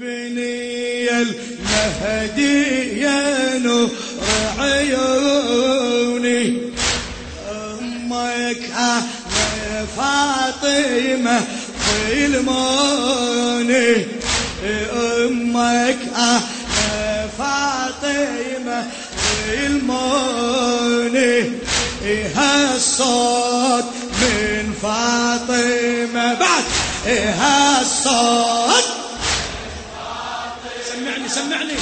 بني المهدي يا نور عيوني. أمك يا فاطمة ظلموني أمك يا فاطمة ظلموني هالصوت من فاطمة. بعد. هالصوت سمعني.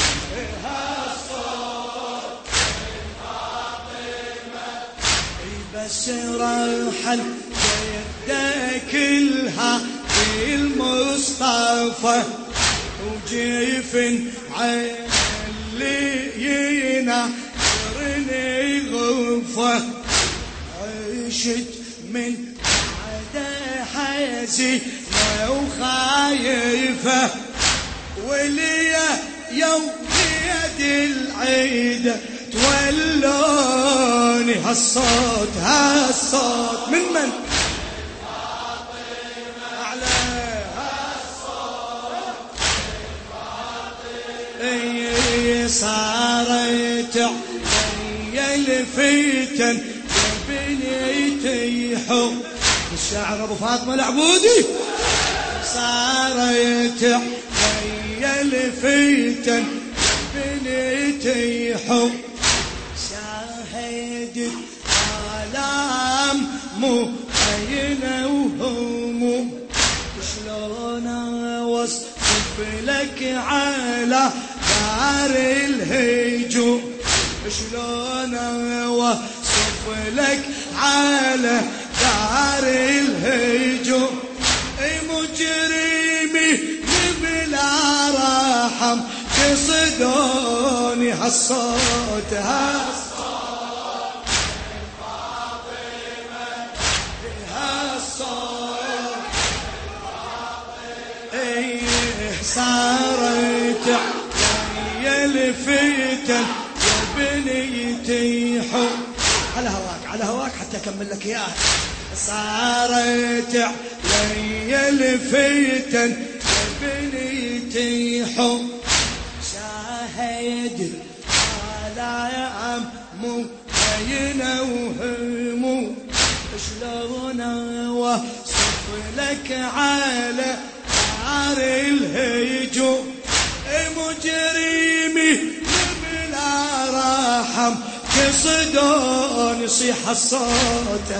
بس رحل يده كلها في المصطفى وجيفن عين اللي ينعرني غفة عشت من عدا حزينة وخايفة ولي يوم يد العيد تولوني هالصوت هالصوت. من من؟ إيه صارت علي الفتن بنيتي حب الشاعر أبو فاطمة العبودي. صارت الفتن بنيتي حب شاهدت آلام مو عينه وهموم شلون أوصف لك على دار الهجوم شلون أوصف لك على دار الهجوم قصدوني هالصوت هالصوت هالصوت صارت علي الفتن يا بنيتي حب. على هواك على هواك حتى أكمل لك إياها. صارت علي الفتن يا بنيتي حب. شاهد على عمو عينه وهمو شلون أوصف لك على نار الهجوم مجرمي بلا رحم قصدون يصيح الصوت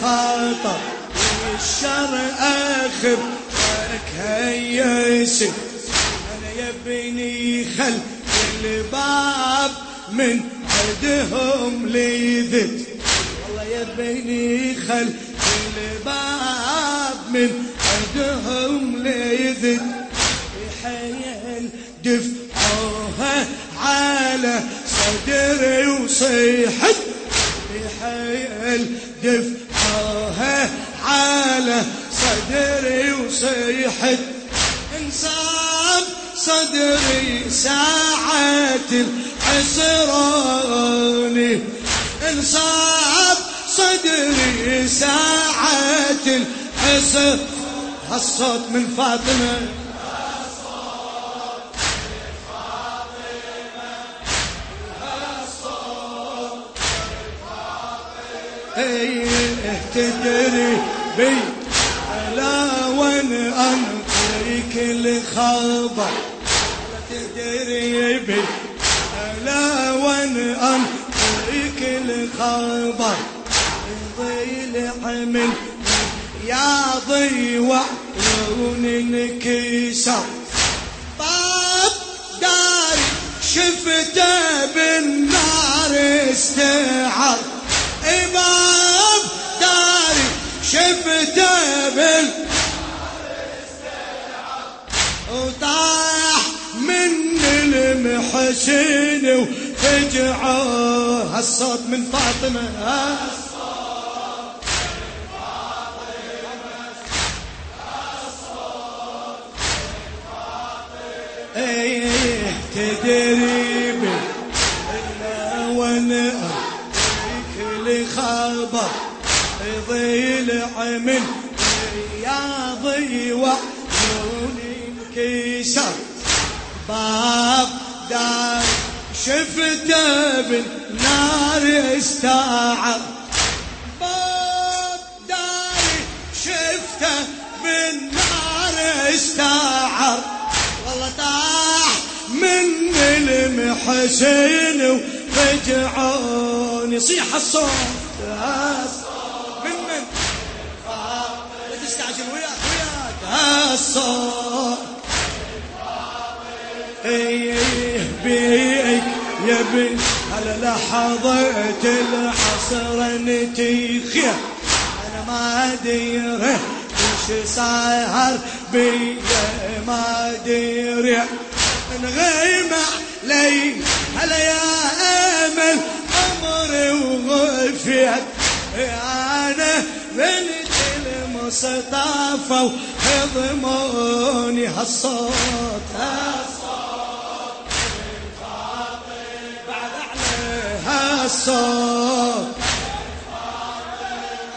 بالخطر والشر اخب لك هيسي أنا يا ابني خل الباب من عندهم ليذت والله يا ابني خل الباب من عندهم ليذت يحيل دفعوها على صدري وصيحت يحيل دفعوها وصيحت انصاب صدري ساعة الحسراني انصاب صدري ساعة الحسر. هالصوت من فاطمة. إيه تدري بي. انطيك الخبر تدري بي لا وين انطيك الخبر ضيل حمل يا ضيوع لون انكسر باب داري شفته بالنار استعر باب داري شفته بال وطاح من المحسن وفجعه هالصوت من فاطمة. هالصوت إيه تدري من كل خبر ضيل عمل يا ضيوة شفته بالنار استعر باب داري شفته بالنار استعر والله طاح من المحسن ورجعوني صيح الصوت من من لا تستعجل وياك وياك الصوت إيه بيك يا بن على لحظة العصر نتيخي أنا ما أدري وش صار بيا ما أدري. نغيم علي هلا يا أمل عمري وغفيت. أنا بنت المصطفى وهضموني هالصوت هالصوت. اعلى هالصوت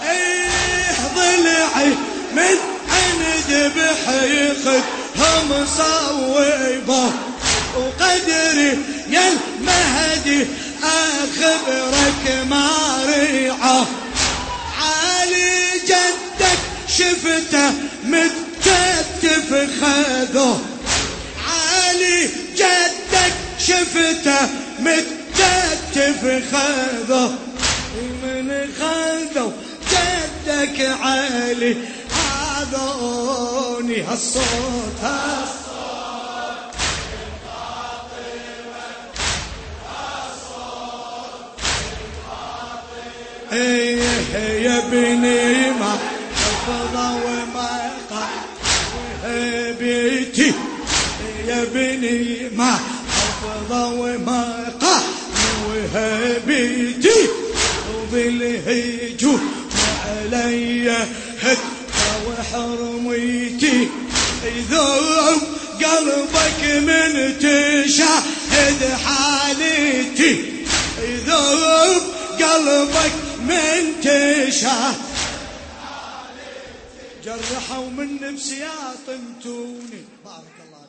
إيه ضلعي من عند بحيخك هم صويبة. وقدري يا المهدي اخبرك ما ريعه علي جدك شفته متكتف خذه. علي جدك شفته متكتف خذه من خذه جدك علي. هذوني هالصوت هالصوت يا بني ما حفظ وما بيتي. يا بني ما حفظ وما وهبيتي وبالهجوم علي هد وحرميتي يذوب قلبك من تشاهد حالتي. يذوب قلبك من تشاهد جرحوا من نفسي يا طمتوني بارك الله